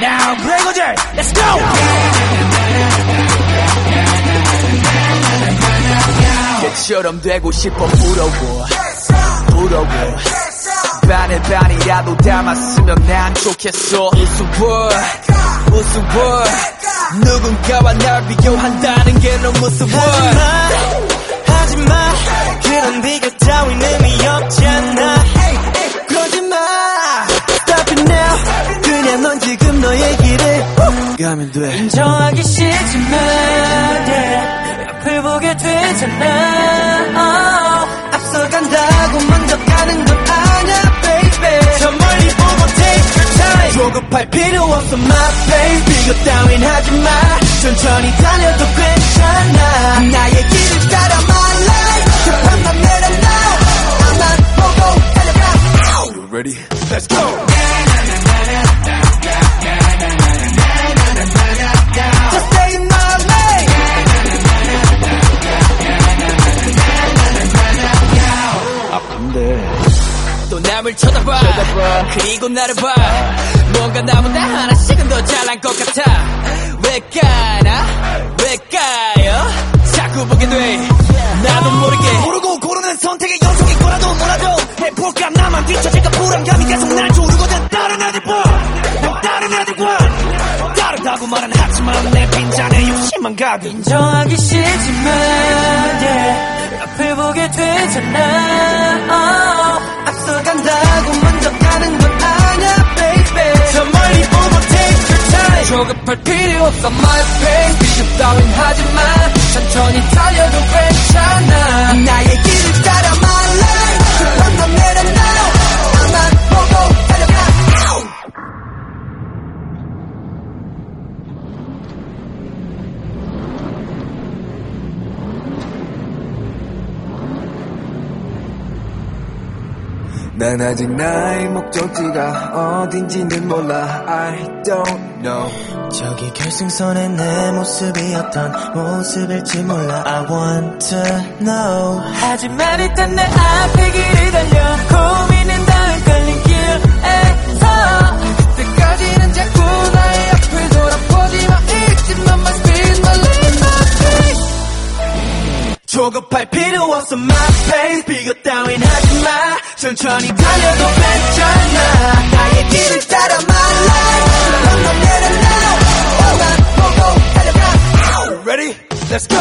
Now, Gregor, let's go! 걔처럼 되고 싶어 부러워. 부러워. 반에 반이라도 담았으면 난 좋겠어. 우스워. 우스워. 누군가와 날 비교한다는 게 너무 무서워. 하지마 그런 비교 의 now 그냥 넌 지금 너의 길을 가면 돼. 인정하기 싫지만 yeah, 앞을 보게 되잖아. oh, 앞서간다고 먼저 가는 건 아냐 baby. 저 멀리 보고 take your time. 조급할 필요 없어 my baby. 비교 따윈 하지마. 천천히 달려도 괜찮아. 나의 길을 따라 my life. 급한 맘 내려놔. 앞만 보고 달려가. You ready? Let's go 또 남을 쳐다봐, 그리고 나를 봐. 뭔가 나보다 하나씩은 더 잘난 것 같아. 왜 까나? 왜 까요? 자꾸 보게 돼. 나도 모르게. 모르고 고르는 선택의 연속인 거라도 뭐라도 해볼까? 나만 뒤처질까? 불안감이 계속 날 조르거 다르다고 말은 하지만 내 빈잔에 욕심만 가득. 인정하기 싫지만 yeah, 앞을 보게 되잖아. Oh, 앞서간다고 먼저 가는 건 아냐 baby. 저 멀리 보고 take your time. 조급할 필요 없어 my pace 비교 따윈 하지마. 천천히 달려도 괜찮아 난 아직 나의 목적지가 어딘지는 몰라. I don't know. 저기 결승선에 내 모습이 어떤 모습일지 몰라. I want to know. 하지만 일단 내 앞에 길을 달려 조급할 필요 없어 my pace 비교 따윈 하지마. 천천히 달려도 괜찮아. 나의 길을 따라 my life 넌 내려놔. 앞만 보고 달려가. Ready? Let's go